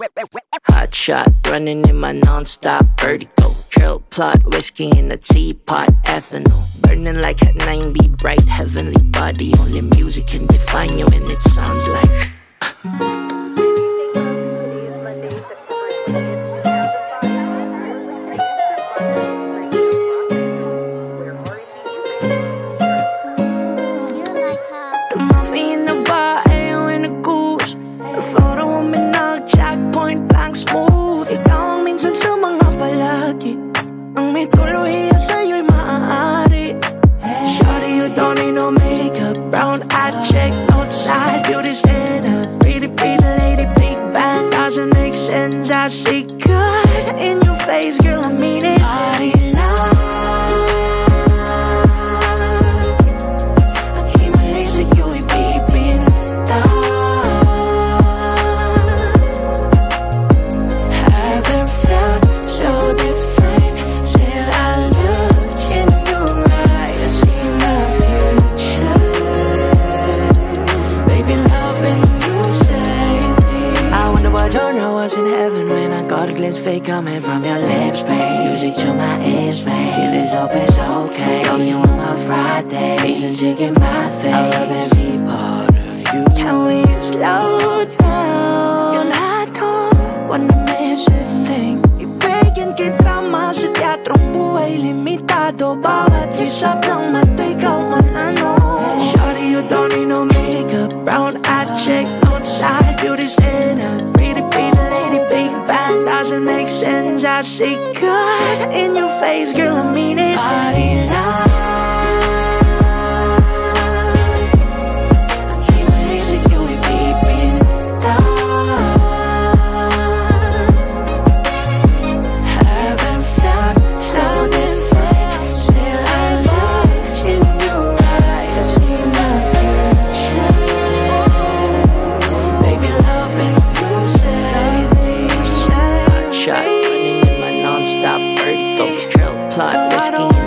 Hot shot, running in my non-stop vertigo. Curl plot, whiskey in the teapot, ethanol. Burning like at 90, bright heavenly body. Only music can define you, and it sounds like. Ang may tuluhiya sa'yo'y maaari Shawty, you don't need no makeup. Brown eye check, outside Beauty standard Pretty, pretty lady, big bang Doesn't make sense, I see good In your face, girl, I mean it what genre was in heaven When I got a glimpse fake coming from your lips, babe. Music to my ears, babe. Kill this up, it's okay. Girl, you on my Friday. Reason to get my thing I love every part of you. Can we slow down? Yung lahat ko, wanna miss a thing. Ibigin kita mas sa teatrong buhay limitado. Bawat hisap ng mata ikaw ang ano Shawty, you don't need no makeup. Brown eye check, outside beauty standard Pretty, see good In your face, girl, I mean it Body Christy.